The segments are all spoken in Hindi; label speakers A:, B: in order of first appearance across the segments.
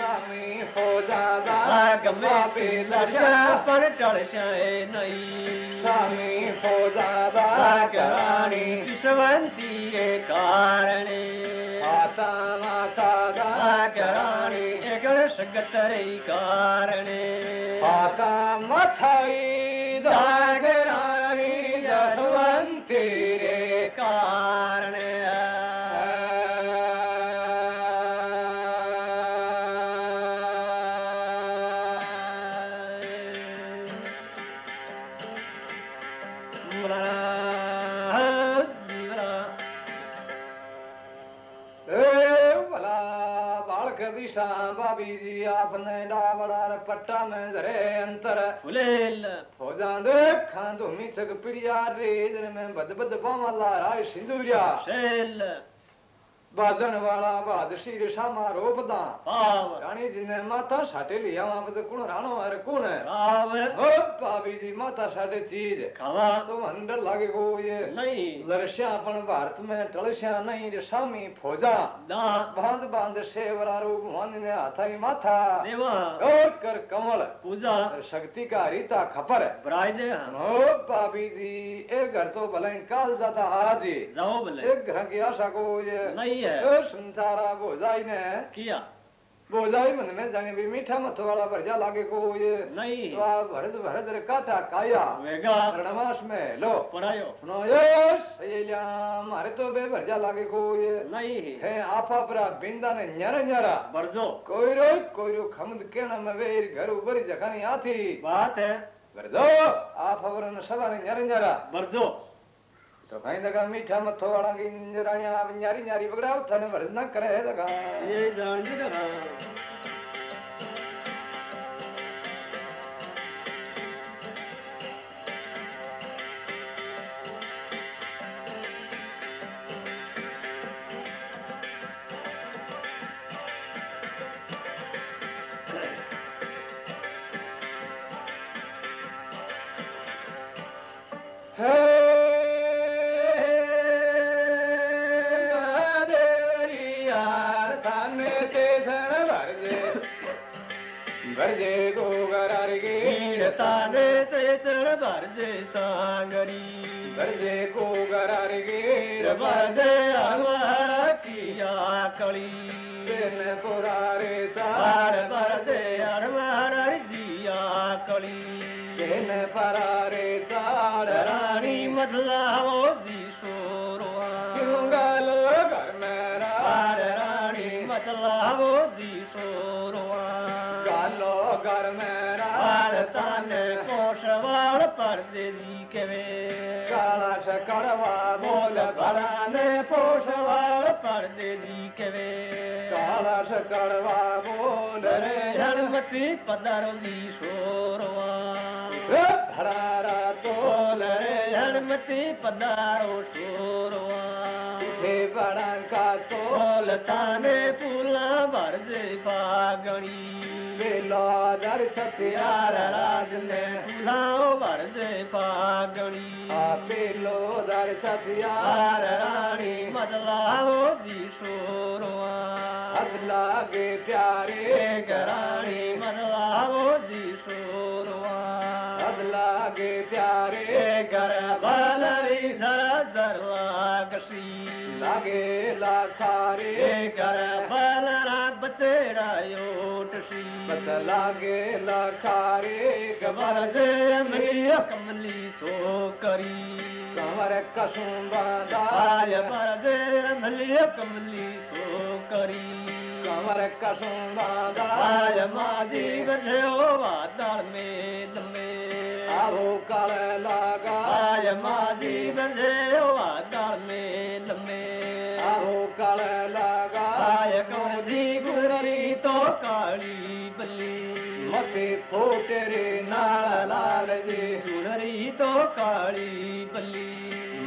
A: स्वामी
B: हो दादा कमला
A: पर टळशाय नाही।
B: स्वामी हो
A: दादा
B: कराणी।
A: विश्वंती
B: कारणे।
A: आता माता दा
B: कराणी। एकड सगतरे कारणे। आता
A: मथाई
B: दागरा ಸರ ಒಲೆ ಇಲ್ಲ ಹೋದಾಂದ ಖಾಂದು ಮೀಸಕ ಪಿಡಿಯಾರ್ರಿ ಇದನ್ನ ಬದ ಬದ
A: ಬಾಮಲ್ಲಾರ
B: ಸಿಂಧೂರ್ಯ ಇಲ್ಲ ਬਾਦਣ ਵਾਲਾ ਬਾਦਸ਼ੀ ਰਿਸ਼ਾ ਮਾਰੋਪ ਦਾ ਆਵ ਰਾਣੀ ਜੀ ਨੇ ਮਾਤਾ
A: ਸਾਡੇ
B: ਲਿਆ ਆਪ ਤੇ ਕੁਣ ਰਾਣੋ
A: ਹਰ
B: ਕੁਣ ਆਵ ਹੋ ਭਾਬੀ ਜੀ ਮਾਤਾ ਸਾਡੇ ਚੀਜ਼ ਖਾਵਾ ਤੋ
A: ਅੰਦਰ
B: ਲਾਗੇ ਕੋ ਇਹ ਨਹੀਂ ਲਰਸ਼ਾ
A: ਪਣ
B: ਭਾਰਤ ਮੈਂ ਟਲਸ਼ਾ ਨਹੀਂ ਰਿਸ਼ਾਮੀ
A: ਫੋਜਾ
B: ਨਾ ਬਾਂਧ ਬਾਂਧ ਸੇਵਰਾ ਰੂਪ ਮਨ ਨੇ ਹਾਥਾਈ ਮਾਥਾ
A: ਦੇਵਾ
B: ਔਰ ਕਰ ਕਮਲ ਪੂਜਾ ਸ਼ਕਤੀ ਕਾ ਰੀਤਾ ਖਪਰ
A: ਬਰਾਜ
B: ਦੇ ਹੋ ਭਾਬੀ
A: ਜੀ
B: ਇਹ ਘਰ ਤੋਂ ਭਲੇ
A: ਕਾਲ ਜਾਦਾ
B: ਆਜੇ ਜਾਓ ਭਲੇ ਇਹ ਘਰ ਕੀ ਆਸ਼ਾ ਕੋ ਇਹ ਨਹੀਂ है। किया? लागे को ये
A: नहीं।
B: तो भरत भरत रे काटा काया। वेगा। में लो।
A: पढ़ायो।
B: सुनो ये मारे तो बे भरजा लागे को ये नहीं। है आपा परा बिंदा ने न्यारा
A: न्यारा।
B: भरजो कोई रो कोई रो खमद केना में वेर घर ऊपर जखनी
A: आथी। बात
B: है। भरजो आप हवरन सवा न्यारा न्यारा।
A: भरजो
B: તો કઈ દગા મીઠા મથો વાળા કી ન્યારી ન્યારી બગડાવ થને વરસ ના કરે દગા.
A: એ જાણજો ને
B: बद
A: अमर किया कड़ी सिन
B: पुरारे सार बद
A: अमर जिया कली। सिन
B: परारे सार रानी मतलब
A: जी सोरवा क्यों गल
B: करना रानी मतलब जी
A: सोरवा घर में राजस्थान कोशवाड़
B: पर देनी
A: कवे काला शकड़वा बोल भराने
B: पोशवाड़ पर देनी
A: कवे काला शकड़वा बोल रे
B: धर्मती पदर
A: दी
B: शोरवा
A: भरारा तोल रे धर्मती
B: पदारो शोरवा बड़ा तोल
A: त पुला
B: भर
A: जे पागणी बेलो
B: दर छार राज
A: नओ
B: भर
A: जे पागणी बेलो
B: दर छार री
A: जी लाओ हद लागे प्यारे
B: गराणी मन
A: लाओ जी लागे प्यारे
B: घर बाली झा
A: लागसी
B: लागे
A: लाखारे कर। बल रब तेरा
B: योटसी बस
A: लागे
B: लाखारे
A: कमर दे मिया कमली सो करी।
B: कमर कसुम
A: बादा
B: कमर
A: दे मिया कमली सो करी।
B: कमर कसुम बादा
A: मादी बजे हो वादल में। दमे
B: आहोकाल ला गाय
A: मा जी बजे वे ले आहोक
B: ला गाय गुररी तो काली
A: पली मथे पोट लाल
B: जी गुररी तो
A: काली
B: पली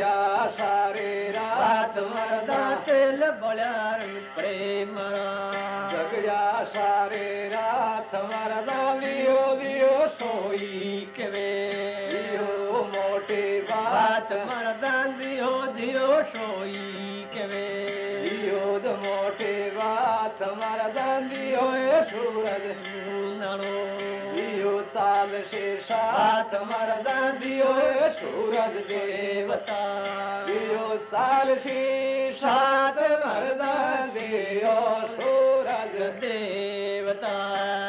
B: सारे रात मरदा तेल
A: बळ्यार प्रेम।
B: झगड़ा सारे रात मरदा लियो लियो सोई
A: केवे।
B: लियो। मोटे
A: बात
B: बात
A: मरदां दियो दियो सोई केवे।
B: लियो द मोटे बात मरदा ए सूरज शीषातज देवता दियो साल शी सात सूरज
A: देवता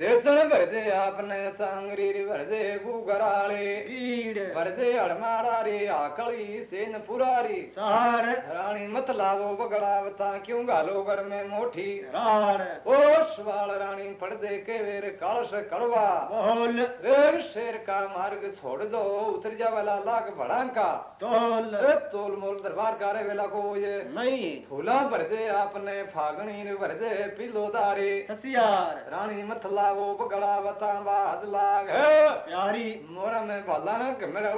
B: चेतन भरदे आपने सांगरी भरदे गुगराले
A: पीड़
B: भरदे हड़माड़ारी आकड़ी सेन पुरारी
A: सार
B: रानी मत लावो बगड़ावता क्यों गालो घर में मोठी
A: रार
B: ओ सवाल रानी पड़दे के वेर कालस कड़वा
A: बोल
B: रेर शेर का मार्ग छोड़ दो उतर जा वाला लाख भड़ांका
A: तोल
B: ए तोल मोल दरबार कारे वेला को ये
A: नहीं
B: फूला भरदे आपने फागणी भरदे पिलोदारी
A: ससियार
B: रानी मत बाद लाग।
A: प्यारी।
B: मोरा में ना कमरा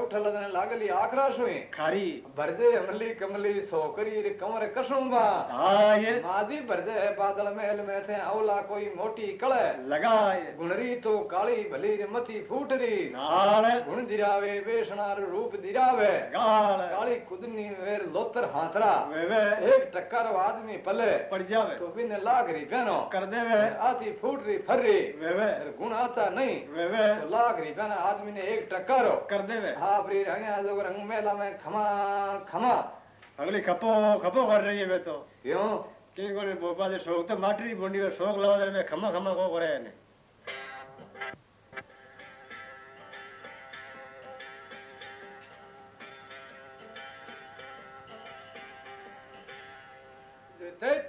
A: खारी।
B: भरदे अमली कमली सोकरी रे कमर कसुंबा
A: आय।
B: मादी भरदे बादल महल में थे औला कोई मोटी कळ
A: लगाय।
B: गुणरी तो काली भली रे मती फूटरी।
A: नाल।
B: गुण दिरावे बेसनार रूप दिरावे।
A: गाल।
B: काली कुदनी वेर लोतर हाथरा।
A: वे वे।
B: एक टक्कर आदमी पले।
A: पड़ जावे।
B: तो बिन लागरी बहनो।
A: कर देवे।
B: आती फूटरी फर्री।
A: वे
B: गुण आता नहीं।
A: वे वे
B: तो रुपया ना आदमी ने एक टक्कर
A: कर देवे
B: हाँ प्री रंग मेला में खमा खमा।
A: अगली खपो खपो कर रही है वे तो।
B: क्यों?
A: किन को बोपा शौक तो माटरी बोंडी में शौक लगा दे में खमा खमा को करे ने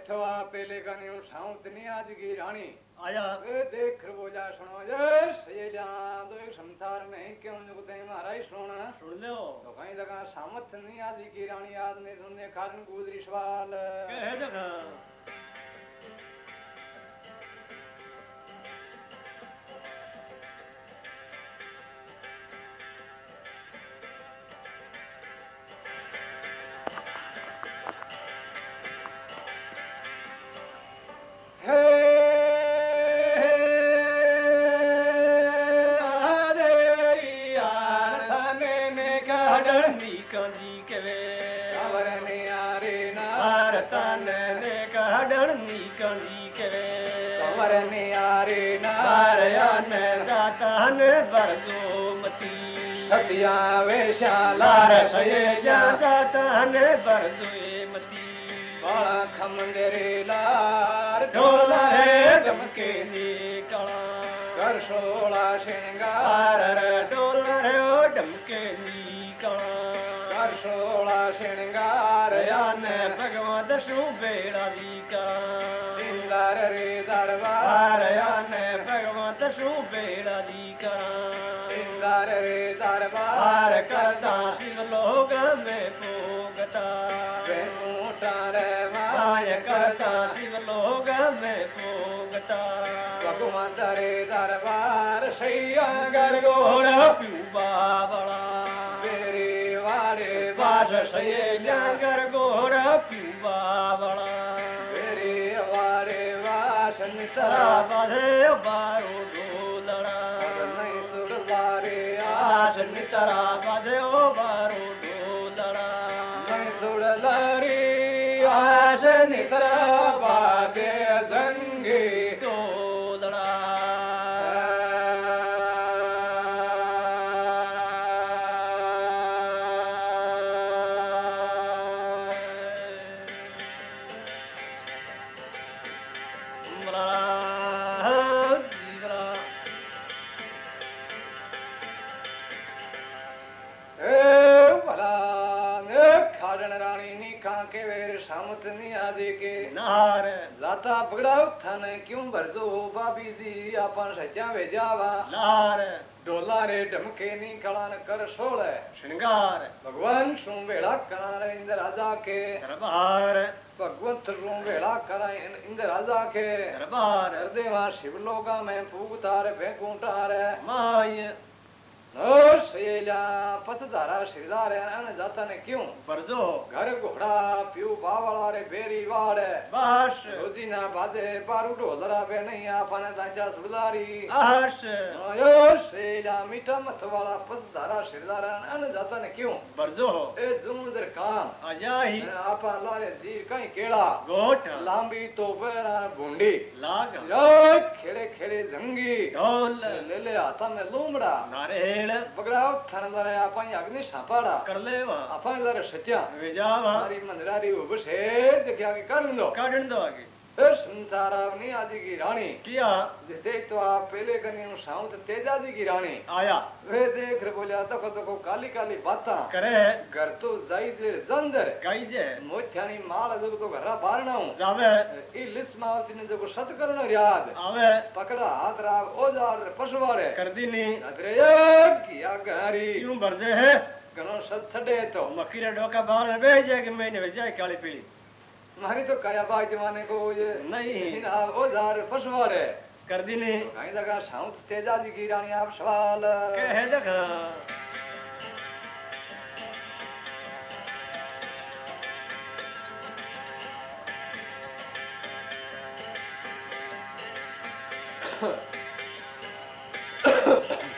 B: देखवा पहले का नहीं साउतनी आज की रानी।
A: आया।
B: ए देख बोजा सुनो यस ये जा तो संसार में क्यों जो ते मारा ही सुन।
A: सुन ले
B: तो कहीं जगह सामर्थ नहीं आदि की रानी आज ने सुनने कारण गुजरी सवाल।
A: कह देखा
B: खबर ने। आरे ना
A: भारयन जाता। ने बरजो मती
B: सतिया वेशाला
A: लार सये जाता ने बरजो मती
B: बाला खमंदरे लार।
A: ढोला है
B: डमके
A: डमके नी कला
B: कर सोला श्रृंगार
A: डोलर ओ डमके नी कला
B: कर सोला श्रृंगार
A: यान
B: यान
A: भगवत बेड़ा दी कला
B: रे दरबार।
A: यान भगवत सु बेड़ा दी कला
B: इंदर रे दरबार।
A: करता शिव लोग में पोगटा
B: वे मोटा रे
A: माय करता शिव लोग में पोगटा
B: भगवंत रे दरबार सैया गर
A: गोड़ प्यूबा बड़ा।
B: मेरे वाले
A: बास सये जागर गोड़ प्यूबा बड़ा। तरा
B: बढे
A: बारूदोला
B: नारी
A: आशरा बधे
B: बारूदोल नारी आश
A: नी
B: त बगड़ाओ क्यों भर दो बाबी दी आपन सच्चा भेजावा
A: लार।
B: डोला रे ढमके नी कलान कर सोल
A: श्रृंगार।
B: भगवान सू वेड़ा करा रे इंद्र राजा के।
A: दरबार।
B: भगवंत रू वेड़ा करा इंद्र राजा के।
A: दरबार।
B: हृदय शिवलोका में पूगतार फेंकूटार
A: माय
B: नो शेला पसदारा शिरदार अन जाता ने क्यों
A: परजो
B: घर घोड़ा प्यू बावड़ा रे बेरी वाड़।
A: बाश।
B: रोजी ना बादे पारू ढोलरा बे नहीं आपने दांचा सुरदारी
A: आश
B: मीठा मत वाला पसदारा शिरदार अन जाता ने क्यों
A: परजो
B: ए जुमदर काम। आपा लारे जीर कहीं केड़ा
A: गोट
B: लांबी तो बेरा भूंडी।
A: लाग।
B: खेड़े खेड़े जंगी।
A: ढोल।
B: ले ले हाथा में लूमड़ा।
A: नारेल
B: बगड़ाओ थाने लारे आपण अग्नि सापाड़ा।
A: कर लेवा
B: आपण लारे सत्या
A: विजावा
B: मारी मंदरारी उबसे देखिया के कर लो
A: काढण दो आगे
B: ए संसार अपनी आदि की रानी
A: किया
B: देख तो आप पहले कनी साउथ तेजादी की रानी
A: आया
B: वे देख रे बोलिया तो को को काली काली बाता
A: करे
B: घर तो जाई जे जंदर
A: गाई जे
B: मोथ्यानी माल जो तो घरा बारणा हूँ
A: जावे
B: ई लिस मावती ने जो सत करण याद
A: आवे
B: पकड़ा हाथ राव ओजार पशुवाड़े
A: कर दीनी
B: अरे ये किया घरी
A: यूँ भरजे है
B: घणो सत थडे तो
A: मक्खी डोका बाहर भेजे कि मैंने भेजा काली पीली
B: मारी तो काया बाग जमाने को ये
A: नहीं।
B: आप ओजार पशुवाड़े
A: कर दीनी
B: कहीं जगह साउथ तेजादी की रानी आप सवाल।
A: कह देखा
B: हे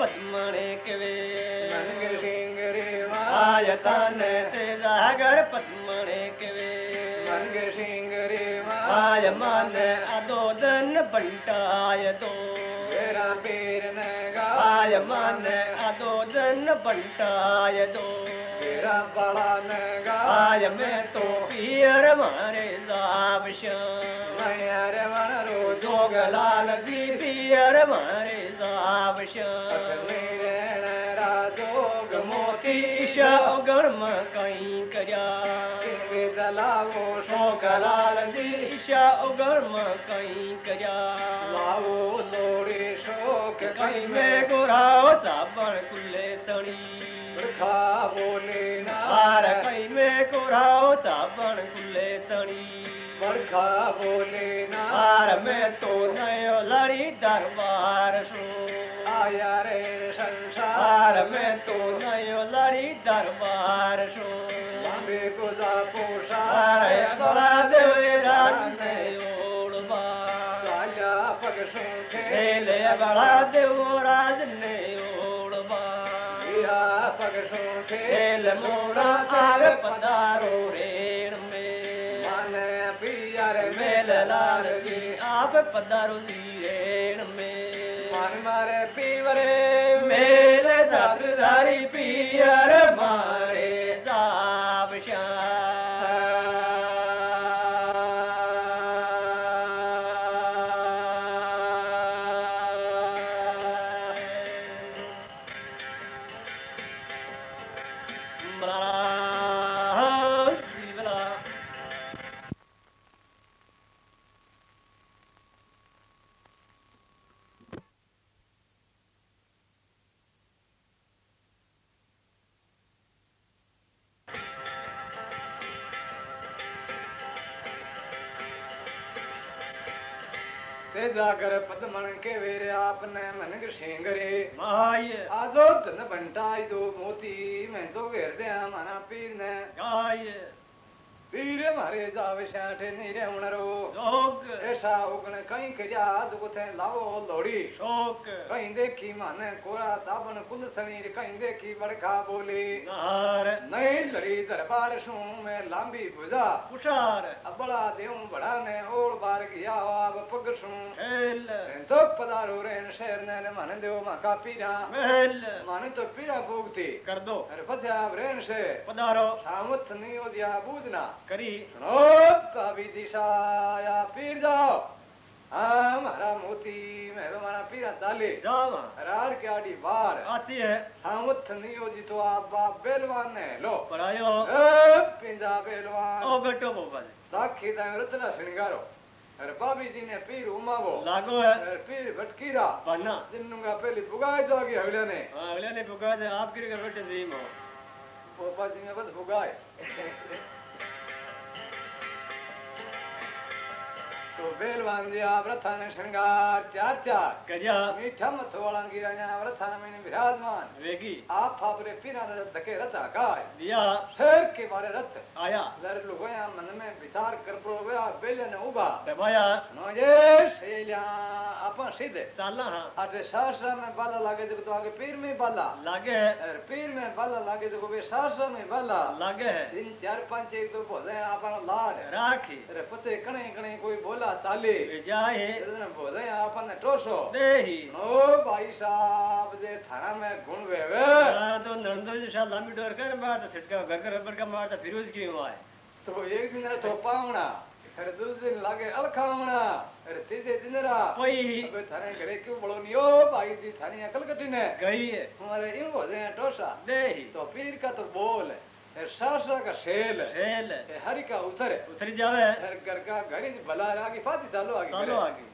A: पद्मणे केवे
B: मनगर सिंह रे
A: आय
B: तन
A: तन ते पद्मणे केवे
B: मनगर सिंह रे
A: आय मन अदो दन बंटाय दो।
B: मेरा पेर न
A: आय मन अदो दन बंटाय दो।
B: तेरा बड़ा ने
A: आय मैं तो पियर मारे जावश
B: रे मन रो
A: जोगलाल दी पियर मारे जावश
B: रण राजोग मोती
A: ईशा गणम कहीं करया
B: दलावो
A: शोकलाल दी ईशा गणम कहीं करया
B: लावो लोड़े शोक
A: कहीं में गोराव
B: खा बोले हार
A: कई में कोन गुले तरी
B: मर्खा बोले नार
A: में तो नयो लड़ी दरबार सो।
B: आया रे संसार।
A: में तो नयो लड़ी दरबार
B: सोसा
A: पुसार बड़ा देवे
B: राज नो मारा।
A: प्रसा देवो राज न
B: या पग सूठे
A: खेल मोड़ा तार पधारो रेण में
B: मन पिया रे
A: मेल लाल जी आप पधारो जी रेण में
B: मन मारे पीवरे
A: मेरे साधुधारी
B: आजो धन बंटाई दो मोती मैं तो घेर दे मना पीर ने
A: गाय
B: પીરે મારે જાવે શાઠે નીરે ઉણરો
A: જોગ
B: એસા ઉગણ કઈ કર્યા દુગથે લાવો લોડી
A: શોક
B: કઈ દેખી માને કોરા દાબન કુલ સણીર કઈ દેખી બડખા બોલી
A: નાર
B: નહીં લડી દરબાર શું મેં લાંબી ભુજા
A: પુષાર
B: અબળા દેવું બળાને ઓળ બાર ગયા આવ પગ શું
A: હેલ
B: તો પધારો રે શેર ને મને દેવો માં કા પીરા
A: મહેલ
B: માને તો પીરા ભોગતી
A: કર દો
B: અરે પછી આ રેન છે
A: પધારો
B: સામત ની ઓદિયા બૂદના करी। कभी कवि दिशाया पीर जाओ। हमारा मोती मेरो मारा पीरा डाले
A: जावा
B: राड के आड़ी बार
A: आसी
B: है। हम हो जी तो आप बाप बेलवान है लो। पढ़ायो। पिंजा बेलवान।
A: ओ बेटो मोबाइल
B: साखी दा रत्ना श्रृंगारो। अरे भाभी जी ने पीर उमावो।
A: लागो है।
B: अरे पीर भटकीरा।
A: बना
B: जिन्नुंगा पहले पुगाए दो आगे अगले
A: ने। हाँ अगले ने पुगाए आप गिर बेटे जी मो
B: पापा जी ने बस पुगाए तो बेल बांधिया व्रथा ने श्रृंगार चार चार।
A: करिया
B: मीठा मथवाला गिराया व्रथा ने मैंने विराजमान।
A: वेगी।
B: आप फापरे पीना धके रथ आकाश
A: दिया
B: शेर के बारे रथ।
A: आया।
B: लर लुगोया मन में विचार कर प्रोया बेल ने उबा। दबाया। नोजे शेलिया अपन सीधे
A: चाला। हाँ
B: अरे सहरसा में बाला लागे देखो तो आगे पीर में बाला।
A: लागे।
B: है पीर में बाला लागे देखो बे सहरसा में बाला।
A: लागे। है
B: तीन चार पाँच एक तो बोले अपन लाड।
A: राखी।
B: अरे पते कणे कणे कोई बोला ताली। जाए। बोले अपन ने
A: टोसो
B: ओ भाई साहब जे थाना में गुण वेवे
A: हाँ तो नंदो जी शाह लंबी डोर कर मारता तो सिटका गगर रबर का मारता तो फिरोज क्यों आए
B: तो एक दिन तो पावना अरे दूसरे दिन लागे अलखावना अरे तीसरे दिन रा।
A: कोई
B: अबे थाने घरे क्यों बोलो नहीं ओ भाई जी थाने अकल कटी ने।
A: गई है।
B: हमारे यूँ हो जाए टोसा
A: नहीं।
B: तो पीर का तो बोल। है ए का शेल है
A: शेल
B: ए हरि का उतर है
A: उतरी जावे
B: हर घर का घड़ी भला आगे चालो आगे
A: चालो आगे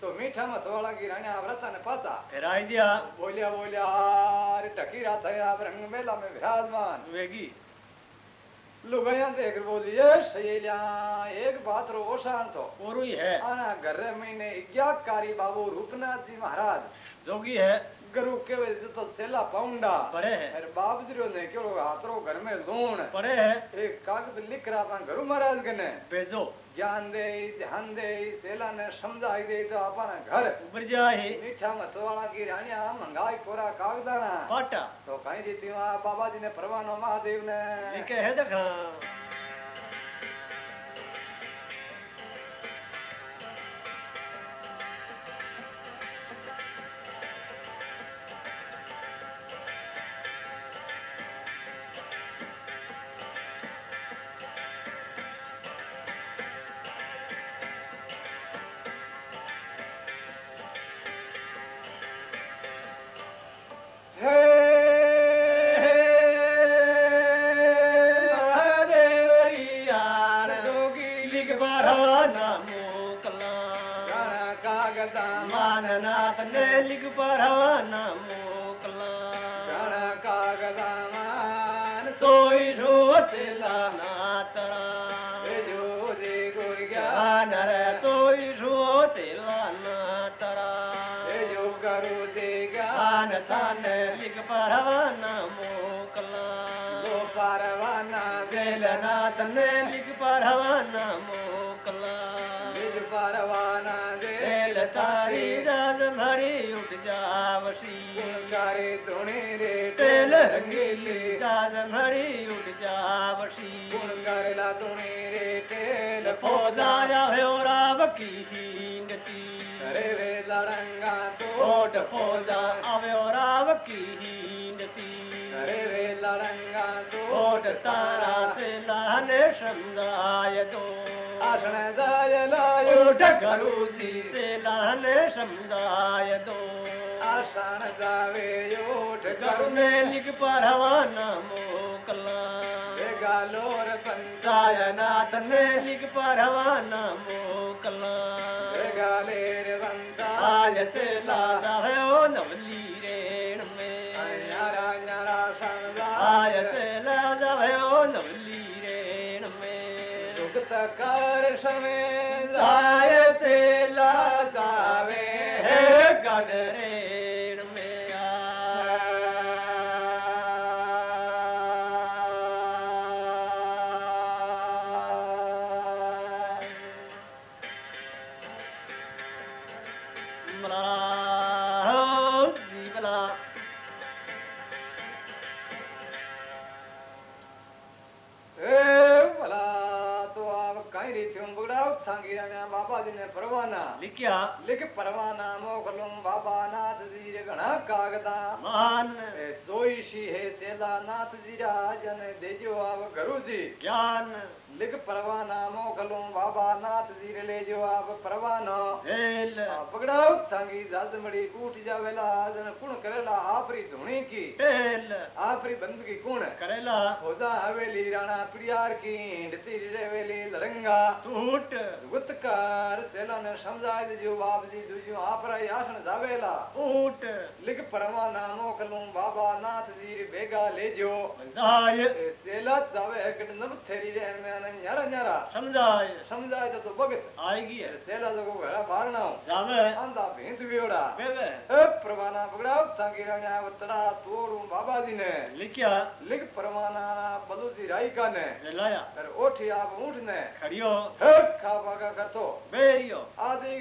B: तो मीठा में थोड़ा की रानी आवरता ने पाता
A: फिर आई दिया
B: बोलिया बोलिया अरे टकी रात है आप रंग मेला में विराजमान
A: वेगी
B: लुगाया देख बोली ये सहेलिया एक बात रो ओसान तो
A: ओरू ही है
B: आना घर महीने बाबू रूपनाथ जी महाराज
A: जोगी है
B: गुरु के वजह से तो सेला पाउंडा
A: पड़े है।
B: अरे बाप जी ने केड़ो हाथरो घर में लूण
A: पड़े है।
B: एक कागज़ लिख रहा था गुरु महाराज कने
A: भेजो।
B: ज्ञान दे ध्यान दे सेला ने समझाई दे तो अपना घर।
A: ऊपर जाए।
B: मीठा मतवाला की रानिया मंगाई कोरा कागदाना
A: पाटा
B: तो कहीं जीती वहाँ बाबा जी ने परवानो महादेव ने।
A: लिखे है देखा माननाथ ने लिख बारवा नामो कला
B: गाना कागदा मान
A: सोई रो सेला नातरा
B: जो जी गुर
A: ज्ञान रे सोई रो सेला नातरा
B: जो करो दे ज्ञान
A: थान लिख तारी राज भरी उठ जावसी
B: करे धुने रे
A: टेल
B: टेल
A: रंगीली
B: रंगीली।
A: राज भरी उठ जावसी
B: गुण करेला धुने रे टेल
A: पौधा। जावे राव की हींगती
B: करे वे लड़ंगा
A: ओट
B: तो
A: पौधा राव की हींगती
B: करे वे लड़ंगा तो
A: ओट तारा से लाने समझाय दो
B: आसन दाय लायो।
A: ओट करूसी से लाने दो।
B: आसन दावे योठ
A: करुणे लिख परवा नामो कला
B: गालोर पंचायना
A: सायनाथ ने लिख परवा नामो कला
B: गाले रे
A: से लादा नवली रेण में।
B: न्यारा न्यारा संदा
A: आय से में
B: दुखत कर समय
A: क्या
B: लिख परवाना मोकलुम बाबा नाथ जीर गणा कागदा। महान। सोई शी है सेला नाथ जीरा जन देजो आव गरु जी।
A: ज्ञान।
B: लिख परवाना मोकलुम बाबा नाथ जीर ले जो आव परवाना।
A: हेल
B: पकड़ाओ थांगी जाज मड़ी कूट जावेला जन कुण करेला आपरी धुनी की।
A: हेल
B: आपरी बंदगी कुण?
A: करेला।
B: होजा हवेली राणा प्रियार की डती रेवेली लरंगा।
A: टूट
B: गुतकार सेला ने समझा समझाय जो जी दुजो आपरा आसन जावेला
A: ऊट।
B: लिख परवाना मोकलूं बाबा नाथ जी रे बेगा ले जो।
A: समझाय
B: सेला जावे कट नब थेरी रे में अन न्यारा न्यारा।
A: समझाय
B: समझाय तो तो भगत
A: आएगी
B: ए सेला जो घरा बारना
A: जावे।
B: आंदा भेंत बियोड़ा
A: बेवे
B: ए परवाना पकड़ाओ तांगी राणा वतड़ा तोड़ू बाबा जी ने।
A: लिखिया।
B: लिख परवाना ना बदू जी राई का ने
A: लाया।
B: कर ओठी आप ऊँट ने।
A: खड़ियो।
B: हे करतो।
A: बेरियो।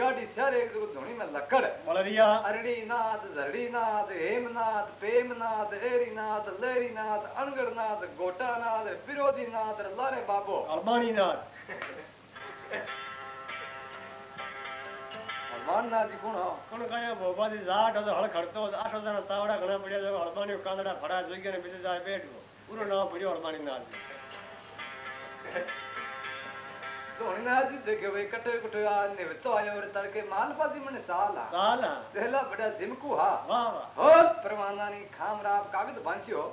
B: ગાડી સારે
A: એક
B: જગત ધોણી માં લકડ મલરિયા અરડીનાથ ધરડીનાથ હેમનાથ પ્રેમનાથ એરીનાથ લેરીનાથ અણગડનાથ ગોટાનાથ વિરોધીનાથ
A: લારે બાબો
B: અરબાણીનાથ હળવાણનાથી કોણ
A: કોણ કયા ભોપાથી જાટ હતો હળ ખડતો આઠ હજાર તાવડા ઘણા પડ્યા છે હળવાણી કાંદડા ફડા જોઈ ગયા ને બીજું જાય બેઠું પૂરો નામ પડ્યો હળવાણી નાથ
B: ಧೋಣಿನಾದಿದ್ದೆಗೆ ಕಟ್ಟೆ ಕುಟ್ಟು ಆ ನೆವೆತ್ತು ಆಯೋರು ತರಕೆ ಮಾಲ್ಪಾದಿ
A: ಮನೆ
B: ಸಾಲ ಸಾಲ ದೆಲ್ಲ ಬಡ
A: ದಿಮಕು ಹಾ
B: ಹೋ ಪ್ರಮಾಣಾನಿ ಖಾಮ್ರಾಬ್ ಕಾಗದ ಬಾಂಚಿಯೋ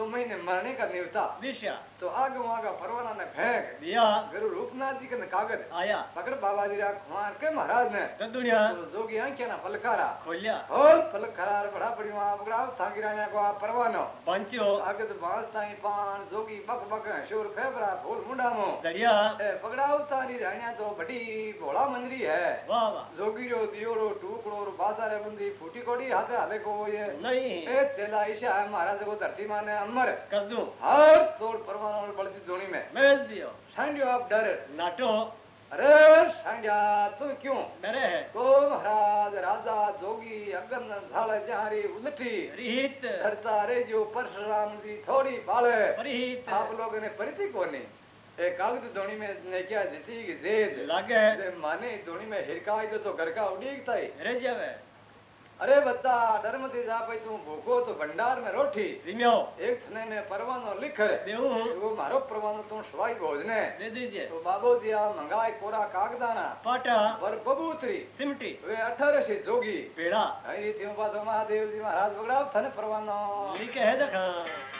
B: तो मैंने मरने का न्योता
A: दिशा
B: तो आग वहाँ का परवाना ने फेंक
A: दिया।
B: गुरु रूपनाथ जी का कागज़।
A: आया।
B: पकड़ बाबा जी रा कुमार के महाराज ने।
A: तो दुनिया।
B: तो जो की आँखें ना पलकारा खोलिया। खोल पलकारा बड़ा बड़ी वहाँ पकड़ा थांगी रानिया को आप परवानो।
A: पंचो।
B: तो बाँस ताई पान जो की बक बक शोर फेबरा फूल मुंडा मो। दरिया। पकड़ा उतारी रानिया तो बड़ी भोला मंदरी है।
A: वाह वाह।
B: जोगी रो दियो रो टूकड़ो रो बाज़ार बंदी फूटी कोड़ी हाथे हाथे को ये।
A: नहीं।
B: ए तेला ईशा है महाराज को धरती माने हम
A: नंबर कर दूँ।
B: हर तोड़ परमाणु बलती धोनी में।
A: भेज दियो।
B: सांडियो आप डर
A: नाटो।
B: अरे सांडिया तुम क्यों?
A: डरे है।
B: को महाराज राजा जोगी अगन झाल जारी उलटी।
A: रीत
B: धरता रे जो परशुराम जी थोड़ी बाले।
A: रीत
B: आप लोग ने परिति कोनी। एक कागज़ धोनी में ने क्या जीती की जेद? लागे। माने धोनी में हिरकाई तो तो घर का उड़ीकता है रह जावे। અરે બધા નર્મદી જા ભાઈ તું ભોગો તો ભંડાર મે
A: રોઠી
B: રીમ્યો એક થને મે પરવાનો લિખરે
A: દેવું
B: જો મારો પરવાનો તું સ્વાઈ ભોજ ને
A: દે દીજે
B: તો બાબોજી આ મંગાય કોરા કાગદાના
A: પાટા
B: વર બબૂતરી
A: સિમટી
B: વે અઠારશી જોગી
A: પેડા
B: હરી તે પાછો મહાદેવજી મહારાજ બગડાવ થને પરવાનો
A: લિખે હે દખા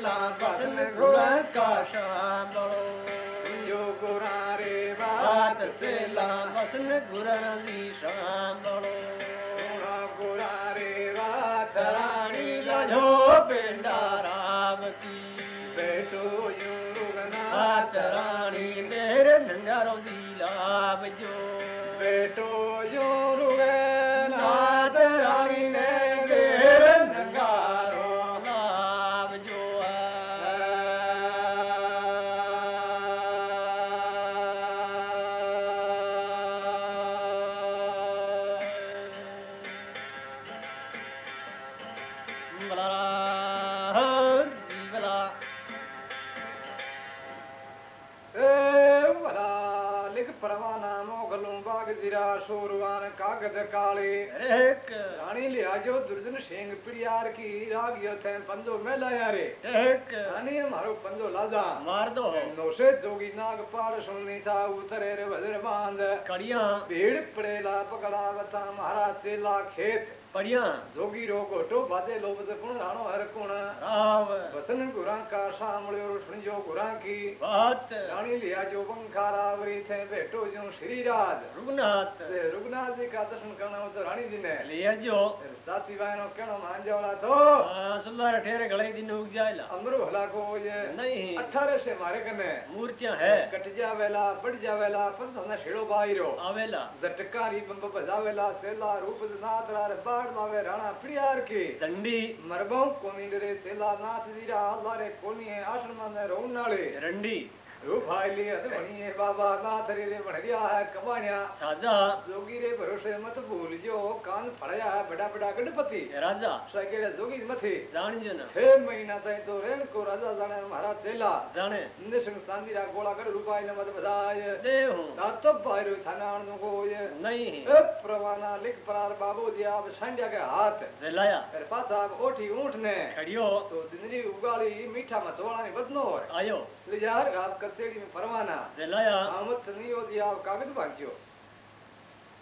A: वेला बसन
B: गुर का शाम जो गुरारे वात
A: सेला वसन गुर
B: री शामो घुरारे राति राणी लजो भेण रात राणी भेरनिंग
A: रोज़ी
B: लाव जो と喜 काले। एक। रानी दुर्जन सिंह प्रियार की
A: राग
B: थे पंदो में रे।
A: रानी हमारो
B: पंदो लादा मार दो। नौसे जोगी नाग पार सुननी था
A: उतरे
B: रे भजर बाँध। कड़िया। भीड़ पड़ेला
A: पकड़ा
B: बता महारा तेला खेत। ಪಡಿಯಾ ಜೋಗಿ ರೋಗೋಟು ಬಾದೆ ಲೋಪದ
A: ಕುಣ
B: ರಾಣೋ ಹರಕುಣ ರಾಮ ಬಸನ ಗುರಾಂಕಾ ಶಾಮಳಿಯವರು ಸುಣಿಜೋ
A: ಗುರಾಂಕಿ
B: ಬಾತ್ ರಾಣಿ लिया जो बंखारावरी थे बेटो जो
A: श्रीराज
B: रुगनाथ रुगनाथ जी का दर्शन करना तो रानी जी ने।
A: लिया जो।
B: साथी बहनों केनो मान जावला तो
A: सुंदर ठेरे गले दिन उग जायला।
B: अमरो भला को ये।
A: नहीं।
B: 18 से मारे कने।
A: मूर्तियाँ है।
B: कट जावेला बढ़ जावेला पर तो थना शेड़ो बाईरो
A: आवेला।
B: झटकारी बंब बजावेला तेला रूप नाथ रे बाड़ लावे राणा प्रियार की
A: ದಂಡಿ
B: मरबो कोनी डरे तेला नाथ जीरा अल्लाह ರೂಪಾಯಿಲಿ ಅದು ಮಣಿಯೇ ಬಾಬಾ ನಾಥರಿ ರೇ ಮಣರಿಯ ಕಮಾಣ್ಯ ರಾಜಾ ಜೋಗಿ
A: ರೇ
B: ಭರೋಸೆ ಮತ ಭೂಲಿಯೋ ಕಾನ್ ಫಳಯ ಬಡ ಬಡ ಗಣಪತಿ ರಾಜಾ ಸಗೆಲ ಜೋಗಿ ಮಥಿ
A: ಜಾಣಿಜೋ
B: ನ ಹೇ ಮಹಿನಾ
A: ತೈ ತೋ
B: ರೇನ್ ಕೋ ರಾಜಾ ಜಾಣೆ ಮಹಾರಾ ತೇಲಾ ಜಾಣೆ ಇಂದ ಸಿಂಗ್ ತಾಂದಿ
A: ರಾ
B: ಗೋಳಾ ಗಡ ರೂಪಾಯಿ ನ ಮತ ಬದಾಯ ದೇ ಹೋ
A: ತಾ
B: ತೋ ಬಾರು ಥನಾಣ ನು ಗೋ ये
A: नहीं
B: ए प्रवाना लिख परार बाबू दिया अब संड्या के हाथ
A: जलाया
B: फिर पाछा ओठी ऊँट ने
A: खड़ियो
B: तो दिनरी उगाली मीठा में तोड़ा ने बदनो आयो यार आप कचेड़ी में फरमाना
A: लाया
B: आमत नहीं होती आप कागज़ बांधियो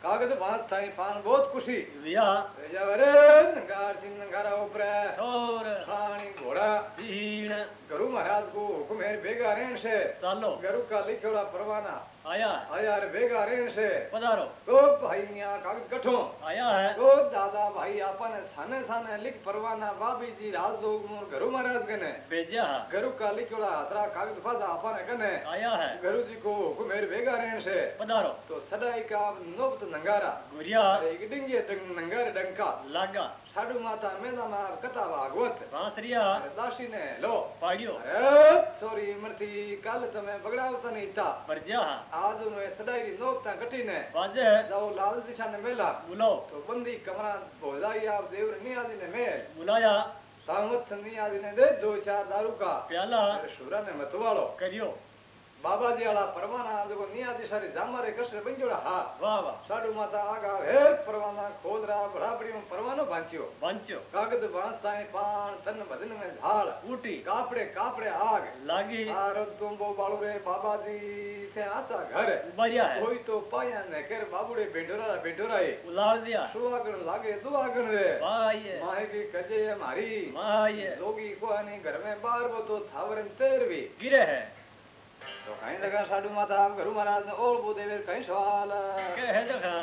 B: कागज़ बाँध था फान बहुत खुशी
A: या
B: या अरे नंगार सिंह नंगारा ऊपर
A: और
B: प्राणी घोड़ा
A: सीण
B: गुरु महाराज को हुक्म है बेगा से
A: चालो
B: गुरु का लिखोड़ा परवाना
A: आया
B: आया रे बेगा रेण से।
A: पधारो।
B: गो भाई न्या कागज़ गठो।
A: आया है।
B: गो दादा भाई आपन थाने थाने लिख परवाना बाबी जी राज दोग मोर घरु महाराज कने।
A: भेजा
B: है। घरु का लिखोड़ा हतरा कागज़ फादा आपन कने।
A: आया है।
B: घरु जी को हुकुम मेरे बेगा रेण से।
A: पधारो।
B: तो सदाई का नोबत नंगारा। गुरिया एक डिंगे डंग नंगारे डंका। लागा। સાડુ માતા મેદામાં કથા ભાગવત
A: વાંસરિયા
B: દાસીને લો
A: પાડ્યો
B: સોરી મરતી કાલ તમે બગડાવતા નહીં તા
A: પરજ્યા
B: આજુ મે સડાઈરી નોકતા કઠીને
A: વાજે
B: જાઓ લાલ દિશાને મેલા
A: બોલો
B: તો બંદી કમરા ભોજાઈ આપ દેવ નિયાદીને મે
A: બોલાયા
B: સામત નિયાદીને દે દો ચાર દારૂ કા
A: પ્યાલા
B: શુરા ને મતવાળો
A: કર્યો
B: बाबा जी आला परवाना देखो निया दी सारी जामारे कसरे बंजोड़ा हाँ।
A: वाह वाह।
B: साडू माता आगा हे परवाना खोल रहा बराबरी में परवानो बांचियो।
A: बांचियो।
B: कागद बांधता है पान तन बदन में झाल।
A: ऊटी।
B: कापड़े कापड़े आग।
A: लागी।
B: आरो तुंबो बालू रे बाबा जी थे आता घर।
A: बरिया है।
B: कोई तो पाया ने कर बाबूड़े भेंडोरा भेंडोरा ए
A: उलाड़ दिया।
B: सुवागण लागे दुआगण रे।
A: वाह
B: आईए माई की कजे है मारी।
A: वाह आईए
B: लोगी को आने घर में बार वो तो थावरन तेरवी। गिरे
A: है। તો
B: કઈ
A: લગન
B: સાડુમાં તામ ગરુ મહારાજ ને ઓળબો દેવે કઈ સવાલ કે
A: હે જખા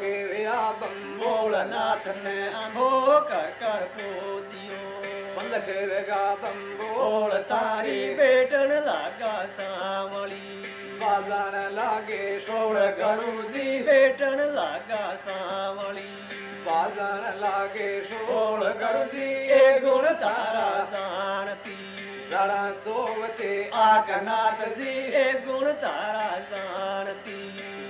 B: वे
A: बम भोल नाथ न अघ तारी
B: वेठण लागा सावड़ी
A: बाज़ार
B: लागे
A: छोल
B: करू जी
A: लागा
B: सावड़ी
A: बाज़ार लागे
B: छोड़ करू जी गुण तारा साण थी सरा सो ते गुण तारा साण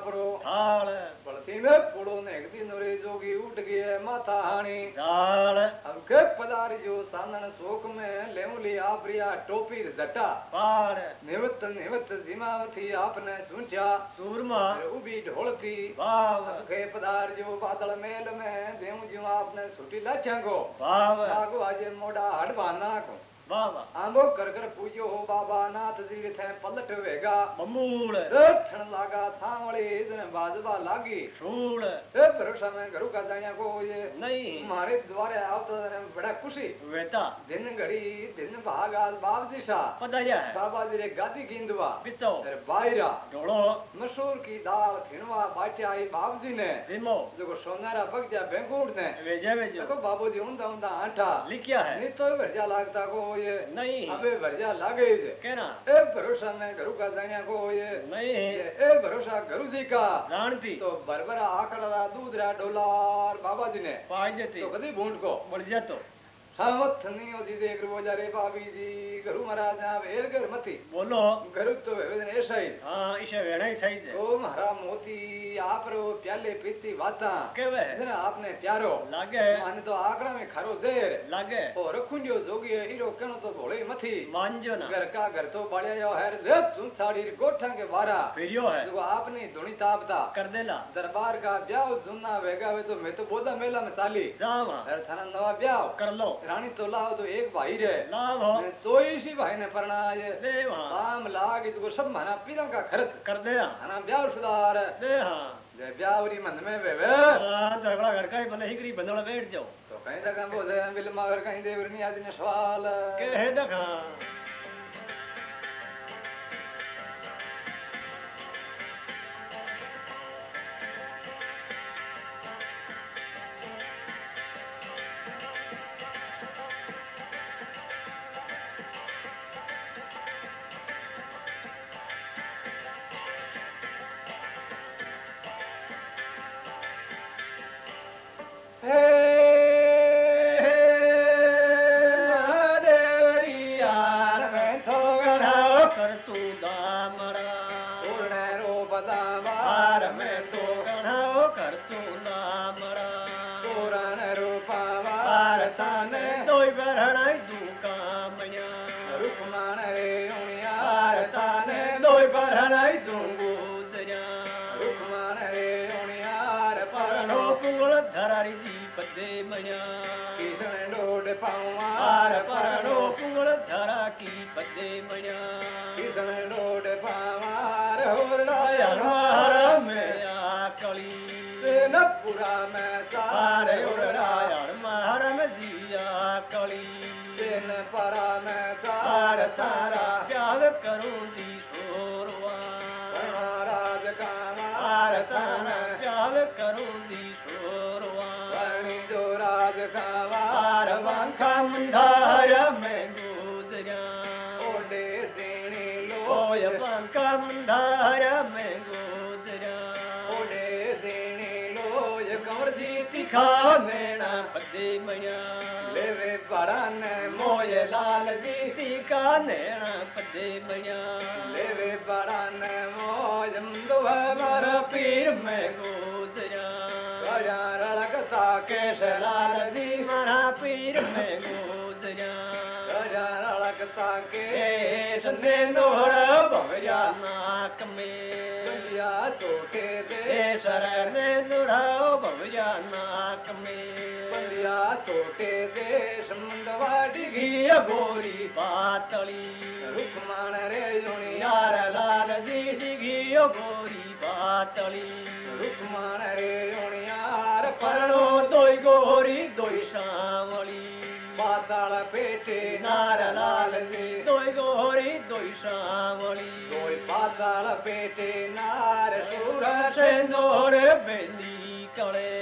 B: परो। बलती में पुड़ो ने एक दिन रे जोगी उठ गए माथा हानी अब के पदार जो सानन शोक में लेऊ लिया प्रिया टोपी जटा निवत निवत जिमावती आपने सुनचा उबी ढोलती अब के पदार जो बादल मेल में देऊ जो आपने सुटी छुट्टी लाठ्यांगो आगो आज मोड़ा हड़वाना को आंबो कर कर पूजो हो बाबा नाथ जी थे पलट वेगा। ए ठण लागा थावड़ी इधर बाजबा लागी। ए भरोसा में घरू का दाया को ये। मारे द्वारे आवतो ने बड़ा खुशी। दिन घड़ी दिन भागा बाप दिशा बाबा जी रे गादी गिंदवा। अरे बायरा मशहूर की दाल खिणवा बाटिया आई बाप जी ने। जो सोनारा बगजा बेंगूड़ ने। देखो बाबू जी उंदा उंदा आटा।
A: लिखिया है।
B: नहीं तो भरजा लागता को ये
A: नहीं
B: अबे भरजा लागे जे
A: कहना
B: ए भरोसा में घरू का जाया को ये
A: नहीं
B: ये ए भरोसा गुरु जी का
A: जानती
B: तो बरबरा आकड़ा ડોલાર डोलार बाबा जी ने
A: તો देती
B: ભૂંડ કો. બળ को
A: जातो
B: होती देख रो जा रे भाभी जी। घरू महाराज वेर घर मती।
A: बोलो।
B: घरू तो वेदन ऐसा ही
A: हाँ इसे वेणा ही सही है।
B: ओ महारा मोती आप रो प्याले पीती बाता
A: केवे?
B: इधर आपने प्यारो।
A: लागे।
B: माने तो आकड़ा में खरो देर।
A: लागे।
B: ओ रखुंडियो जोगी हीरो कनो तो भोले मथी
A: मांजो ना।
B: घर का घर तो बाड़िया यो है ले तू साड़ी गोठा के बारा।
A: फिरियो है।
B: जो आपने धुनी तापता।
A: कर देला।
B: दरबार का ब्याह जुन्ना वेगा वे तो मैं तो बोधा मेला में चाली
A: जावा।
B: अरे थाना नवा ब्याह।
A: कर लो।
B: रानी तो लाओ तो एक भाई रे
A: लाभ हो
B: ने चोई सी भाई ने परणाए
A: दे
B: आम लाग इसको सब माना पीरा का खर्च
A: कर दे हाँ।
B: ब्याह सुधार
A: हाँ।
B: मन में वे
A: वे झगड़ा घर का ही बने ही करी बंदोड़ा बैठ जाओ।
B: तो कहीं तक हम बोले बिल मागर कहीं देवरनी आदि ने सवाल।
A: के है। देखा धरा की पदे मया
B: किसन डोड पावार होरड़ा
A: हमारा
B: यार में
A: में कली।
B: नपुरा में तारे
A: हारे उड़ाया मारा में दिया कली।
B: सेन परा में
A: हार
B: तार
A: तारा प्यार करूँ दी शोरवा
B: महाराज का
A: हार
B: मार
A: तारा
B: तन में
A: प्यार करूँ दी शोरवा
B: जो राज का
A: हार
B: वार
A: पंका मंदारा में गोदरा
B: ओडे देने लोय कंवर जी
A: तिखा
B: तिखा
A: मेणा पदे मया
B: लेवे बड़ा ने मोय लाल जी
A: तिका नेणा पदे मया
B: लेवे बड़ा ने मोय मदो मारा
A: पीर में गोदरा
B: गया रड़कता केश लाल जी
A: मारा पीर में गोदरा
B: गया रड़कता केश ने
A: ने
B: नोहर
A: नोहर
B: भवया
A: भवया नाक में
B: गलिया छोटे दे
A: देशर ने नुराओ भवया नाक में
B: बलिया छोटे देश मुंडवाड़ी
A: घिया गोरी पातली
B: रुकमान रे युणी
A: यार लाल दी पाताल
B: पेटे
A: नार लाल दी दोई गोरी दोई शावली
B: दोय पाताल पेटे नार सूर
A: सेंदोर बेंदी कळे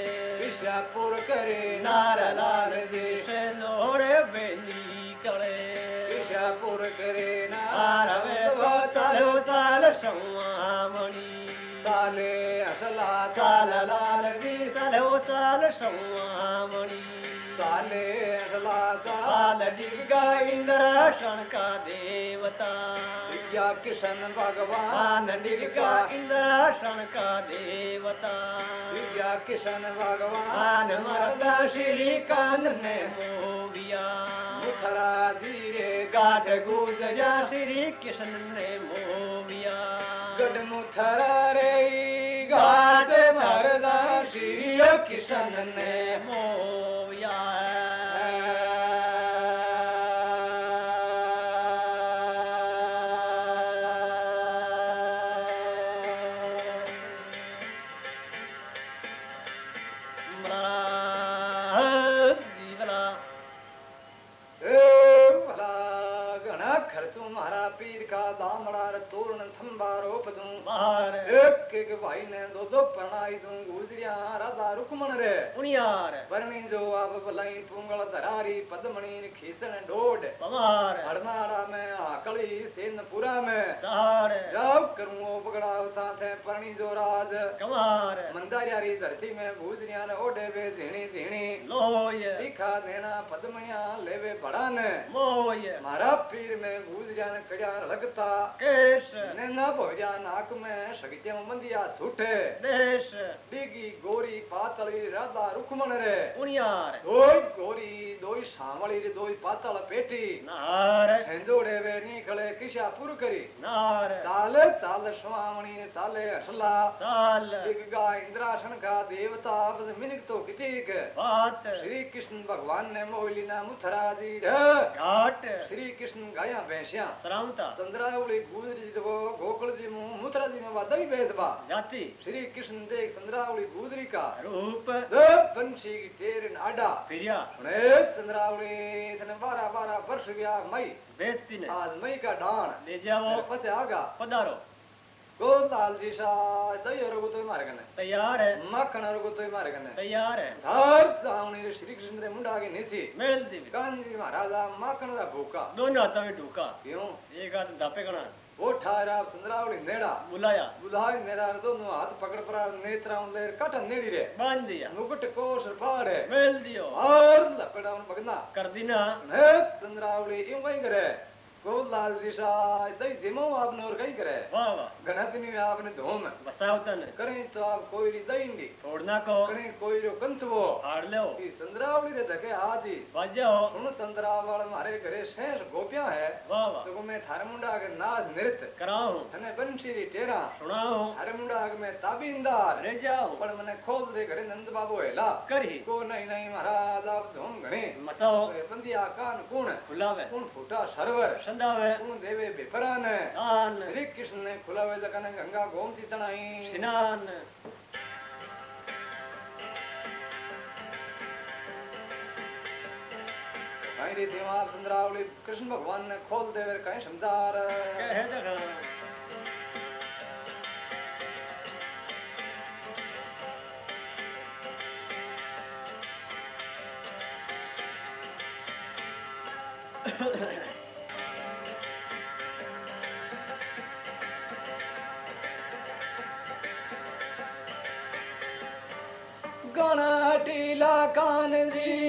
B: विशापुर करे
A: नार
B: नार
A: लाल
B: लाल
A: दी
B: दे
A: सेंदोर बेंदी कळे
B: विशापुर करे
A: आर
B: नार
A: वे चालो
B: साले
A: चाल
B: साल
A: डिगा इंद्र शणका देवता।
B: या किशन भगवान।
A: डिगा इंद्र शणका देवता।
B: विद्या किशन भगवान।
A: मरदा श्री कान ने मोविया
B: मुथरा धीरे
A: गाठ गुजया श्री कृष्ण ने मोविया
B: गड मुथरा रे घाट मरदा श्री किशन ने
A: मोविया
B: खर्चो मारा पीर का दामड़ा रे तोरण दूँ एक एक भाई ने दो दो परणाई दूँ गुजरिया राधा रुकमण रे।
A: उनियार
B: परणी जो आप भलाई पुंगल धरारी पद्मणी ने खीसन डोड।
A: बमार
B: हरनाड़ा में आकड़ी सेनपुरा में।
A: सहार
B: जब करूँ ओ पकड़ा उता थे परणी जो राज।
A: कमार।
B: मंदारियारी धरती में भूजरिया ने ओडे वे झीणी झीणी
A: लोय
B: दिखा देना पद्मनिया लेवे बड़ा ने।
A: मोय
B: मारा पीर में भूजरिया ने कड़िया लगता
A: केश
B: नैना भोजा नाक में सगजे मंदिया छूटे
A: देश
B: डिगी गोरी पातली राधा रुकमण रे
A: उनियार
B: दोई गोरी दोई सावली रे दोई पातल पेटी
A: नार
B: सेंजोड़े वे निकले किशा पुर करी
A: नार
B: चाले चाल स्वामणी ने चाले हसला
A: साल
B: दिग्गा इंद्रासन का देवता मिनक तो कितिक
A: बात
B: श्री कृष्ण भगवान ने मोहली ना मुथरा दी
A: घाट
B: श्री कृष्ण गाया जी वो गोकुल जी मुँह मुथरा जी में वादई बेस बा
A: जाति
B: श्री कृष्ण देख चंद्रावली गुजरी का
A: रूप
B: द पंछी की टेरन आडा
A: प्रिया
B: सुने चंद्रावली थने बारह बारह वर्ष गया मई
A: बेस्ती ने
B: आज मई का डाण
A: ले जाओ
B: पते आगा
A: पधारो
B: गोलाल जी सा दही तो मार
A: तैयार है
B: मक्खन तो मार
A: तैयार है
B: धर तावणी रे श्री कृष्ण रे मुंडा के नीचे
A: मेल देवी
B: गांधी महाराजा मक्खन रा भूखा
A: दोनों हाथों में ढूका
B: क्यों
A: एक हाथ धापे कना
B: वो ठारा चंद्रावली नेड़ा
A: बुलाया
B: नेड़ा दोनों हाथ पकड़ परा नेत्रा उन ले काटा नेड़ी रे
A: बाँध दिया
B: मुकुट कोश फाड़े
A: मेल दियो
B: और लपड़ा उन भगना
A: कर दीना
B: ने चंद्रावली यूँ कहीं करे गोलाल दिशा दई दिमो आपने और कहीं करे?
A: वाह वाह।
B: गणत नहीं आपने धूम।
A: बसावतन
B: करें तो आप कोई री दईंडी
A: छोड़ना को।
B: करें कोई रो कंचवो
A: हाड़ लो।
B: ई चंद्रावली रे धके आदि।
A: बाजाओ
B: सुन चंद्रावल मारे घरे शेष गोपियाँ है।
A: वाह वाह।
B: तो मैं थारे मुंडा के नाच नृत्य
A: कराऊं
B: थने बंशी री टेरा।
A: सुनाऊं
B: थारे मुंडा के मैं ताबींदार।
A: ले जाऊँ
B: पर मने खोल दे घरे नंद बाबू हेला
A: करही
B: को नहीं नहीं महाराज आप धूम घणे।
A: मसाओ।
B: तो बंदिया कान कौन
A: खुलावे।
B: कौन फूटा सरवर
A: संदावे
B: कौन देवे बेपरान
A: दान
B: श्री कृष्ण ने खुलावे जकने गंगा गोमती तणाई
A: स्नान
B: कहीं री दीवार चंद्रावली कृष्ण भगवान ने खोल देवे कहीं समझार
A: कहे देखा
B: टीला कान दी।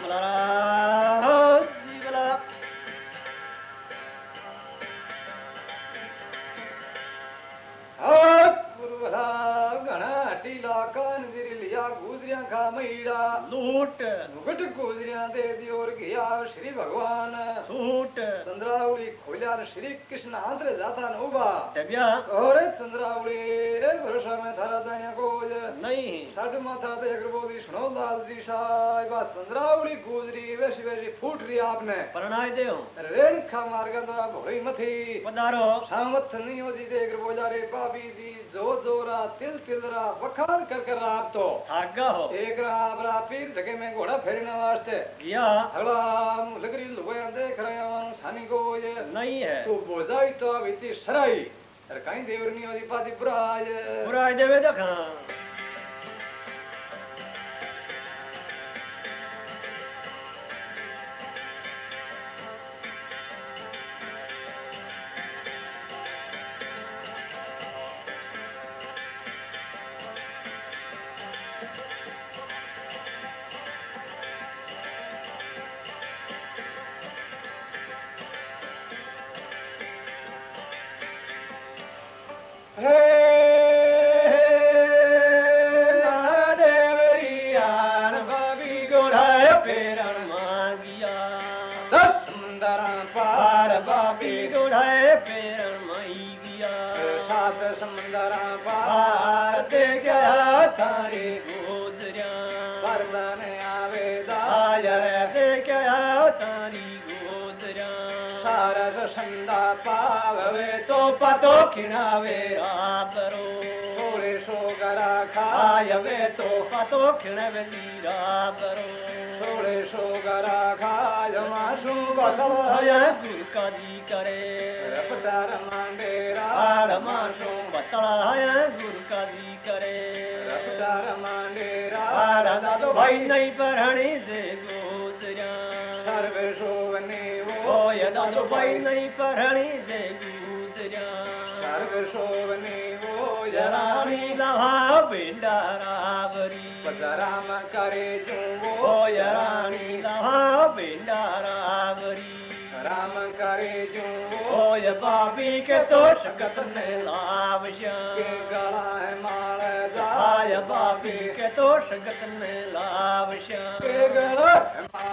B: 啦啦啦。श्री कृष्ण आंत्र जाता न उबा
A: तबिया
B: ओरे चंद्रावली ए भरोसा में थारा दया कोज
A: नहीं
B: साठ माथा ते अगर बोली सुनो लाल जी साई बा चंद्रावली गुजरी वैसी वेश फूट रही आपने
A: प्रणाय दे
B: हो रेण खा मार्ग दा भोई मथी
A: पधारो
B: सामत नहीं हो जी दे अगर बोला पापी दी जो रा तिल तिल तिलरा बखान कर कर राप तो
A: आगा हो
B: एक रहा बरा पीर जगे में घोड़ा फेरने वास्ते
A: गया
B: हला लगरी लुगे अंधे खरे वन छानी को ये
A: नहीं है
B: तू बोझाई तो अब इतनी सराई अरे कहीं देवर नहीं होती पाती समंदर पार दे गया थारी पावे तो पतो खिणावे
A: राबरो
B: सोळे सो गरा खायवे तो
A: पतो खिणवे राबरो
B: सोळे सो गरा खाय मासू बदल
A: हया गुरु का दी करे
B: रपटार मांडेरा
A: आड़ मासो बतला हया गुरु का दी करे
B: रपटार मांडेरा
A: आड़ दादो भाई नहीं परहणी दे गोदरिया
B: सर्वे शोभने
A: ओ
B: वो
A: ये दादो भाई नहीं
B: शोभने वो
A: रानी
B: यरानी
A: लहा बेंडा रावरी
B: राम करे जू वो
A: ये रानी
B: यरानी
A: लहा बेंडा
B: राम करे जू वो
A: ये बाबी के तो शकत ने लावश्या।
B: के गला माल
A: आय बाबी के तो शकत ने लावश्या।
B: के गला है